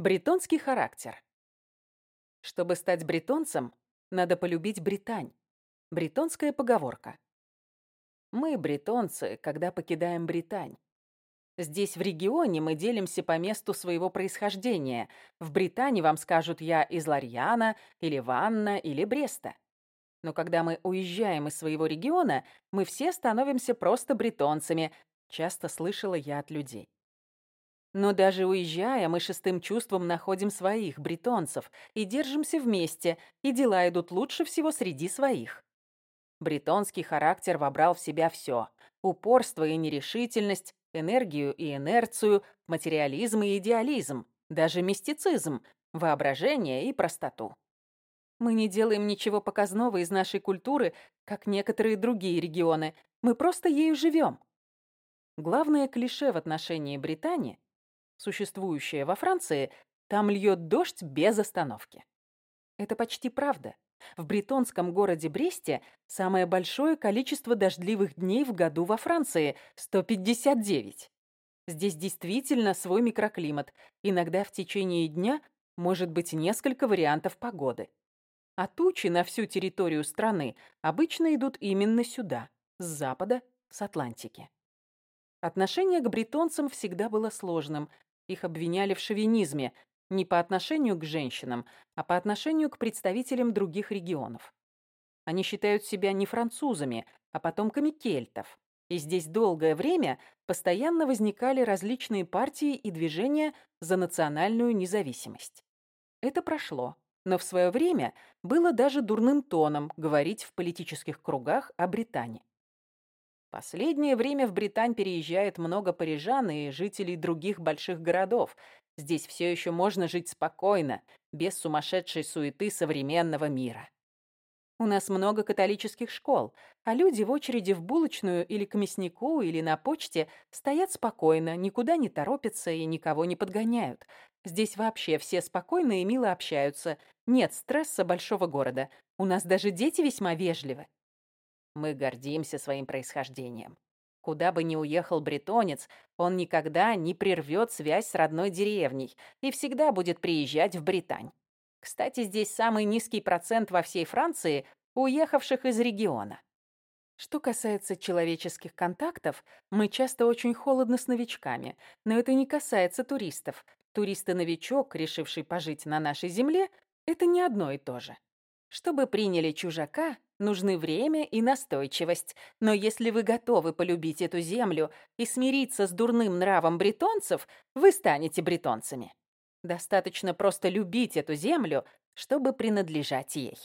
Бретонский характер. Чтобы стать бретонцем, надо полюбить Британь. Бретонская поговорка. Мы, бретонцы, когда покидаем Британь. Здесь, в регионе, мы делимся по месту своего происхождения. В Британии вам скажут «я из Ларьяна» или «Ванна» или «Бреста». Но когда мы уезжаем из своего региона, мы все становимся просто бретонцами, часто слышала я от людей. Но даже уезжая, мы шестым чувством находим своих, бретонцев, и держимся вместе, и дела идут лучше всего среди своих. Бретонский характер вобрал в себя все: упорство и нерешительность, энергию и инерцию, материализм и идеализм, даже мистицизм, воображение и простоту. Мы не делаем ничего показного из нашей культуры, как некоторые другие регионы. Мы просто ею живем. Главное клише в отношении Британии, существующее во Франции, там льет дождь без остановки. Это почти правда. В бретонском городе Бресте самое большое количество дождливых дней в году во Франции – 159. Здесь действительно свой микроклимат. Иногда в течение дня может быть несколько вариантов погоды. А тучи на всю территорию страны обычно идут именно сюда, с запада, с Атлантики. Отношение к бретонцам всегда было сложным. Их обвиняли в шовинизме, не по отношению к женщинам, а по отношению к представителям других регионов. Они считают себя не французами, а потомками кельтов. И здесь долгое время постоянно возникали различные партии и движения за национальную независимость. Это прошло, но в свое время было даже дурным тоном говорить в политических кругах о Британии. Последнее время в Британь переезжает много парижан и жителей других больших городов, Здесь все еще можно жить спокойно, без сумасшедшей суеты современного мира. У нас много католических школ, а люди в очереди в булочную или к мяснику или на почте стоят спокойно, никуда не торопятся и никого не подгоняют. Здесь вообще все спокойно и мило общаются. Нет стресса большого города. У нас даже дети весьма вежливы. Мы гордимся своим происхождением. Куда бы ни уехал бретонец, он никогда не прервет связь с родной деревней и всегда будет приезжать в Британь. Кстати, здесь самый низкий процент во всей Франции уехавших из региона. Что касается человеческих контактов, мы часто очень холодны с новичками, но это не касается туристов. Турист-новичок, решивший пожить на нашей земле, это не одно и то же. Чтобы приняли чужака, нужны время и настойчивость. Но если вы готовы полюбить эту землю и смириться с дурным нравом бретонцев, вы станете бретонцами. Достаточно просто любить эту землю, чтобы принадлежать ей.